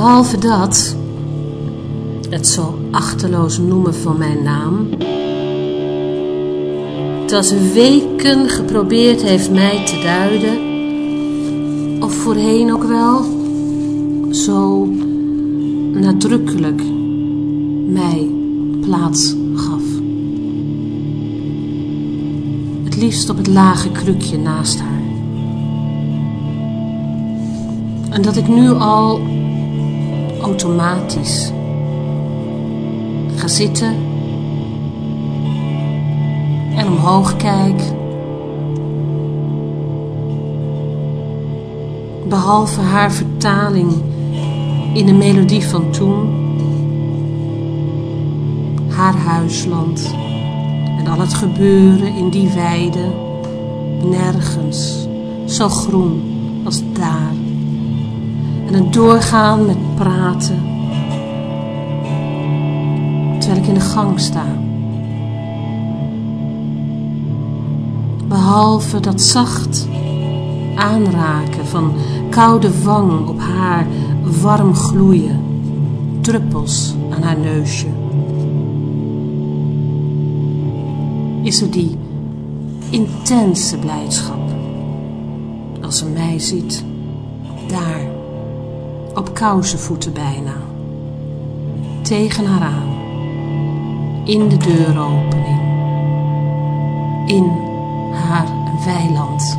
Behalve dat, het zo achterloos noemen van mijn naam, dat weken geprobeerd heeft mij te duiden, of voorheen ook wel, zo nadrukkelijk mij plaats gaf. Het liefst op het lage krukje naast haar. En dat ik nu al automatisch ga zitten en omhoog kijk. Behalve haar vertaling in de melodie van toen, haar huisland en al het gebeuren in die weide, nergens zo groen als daar. En het doorgaan met praten, terwijl ik in de gang sta. Behalve dat zacht aanraken van koude wang op haar warm gloeien, druppels aan haar neusje. Is er die intense blijdschap als ze mij ziet, daar, op kousenvoeten bijna, tegen haar aan, in de deuropening, in haar weiland.